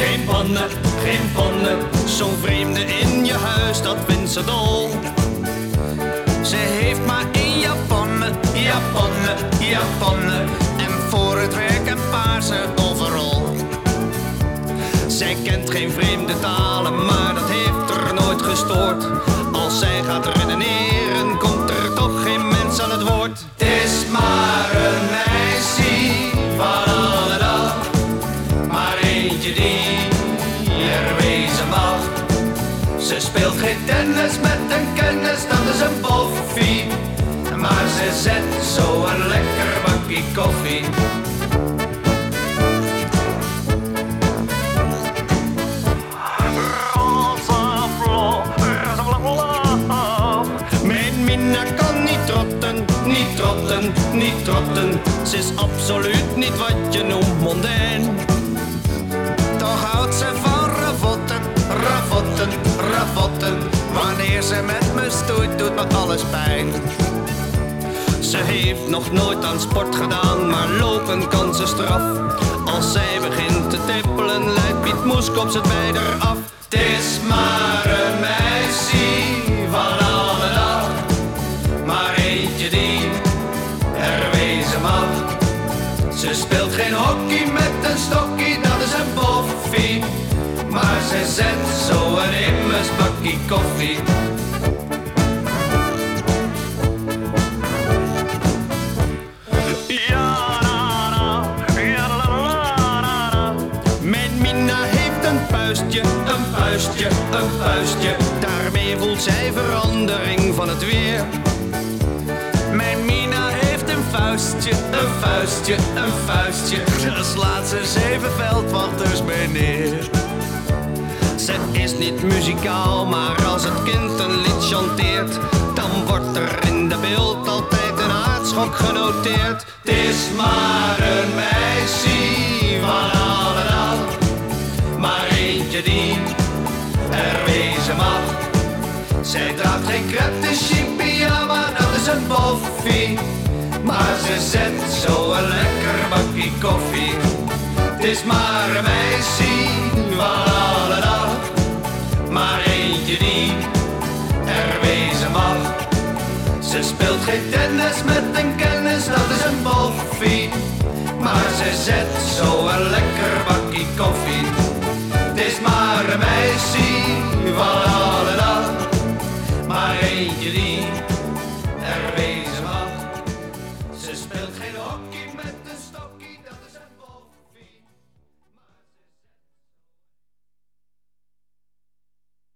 Geen pannen, geen pannen. Zo'n vreemde in je huis, dat vindt ze dol. Ze heeft maar één Japonnen, Japonnen, Japonnen. En voor het werk een paarse overal. Zij kent geen vreemde talen, maar dat heeft er nooit gestoord. Als zij gaat redeneren, komt er toch geen mens aan het woord. Het is maar Ze speelt geen tennis met een kennis, dat is een boffie. Maar ze zet zo een lekker bakje koffie. Mijn Minna kan niet trotten, niet trotten. Ze is absoluut niet wat je noemt mondijn. Wanneer ze met me stoeit, doet me alles pijn. Ze heeft nog nooit aan sport gedaan, maar lopen kan ze straf. Als zij begint te tippelen, leidt Piet Moeskop het bij af. Heeft een puistje, een puistje. Daarmee voelt zij verandering van het weer. Mijn Mina heeft een vuistje, een vuistje, een vuistje. Dan slaat ze zeven veldwachters mee neer. Ze is niet muzikaal, maar als het kind een lied chanteert, dan wordt er in de beeld altijd een aardschok genoteerd. Het is maar Zij draagt geen krepte pyjama, dat is een boffie. Maar ze zet zo een lekker bakje koffie. Het is maar een meisje van alle dag, maar eentje die er wezen mag. Ze speelt geen tennis met een kennis, dat is een boffie. Maar ze zet zo